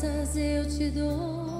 graças eu te dou.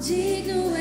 Digno é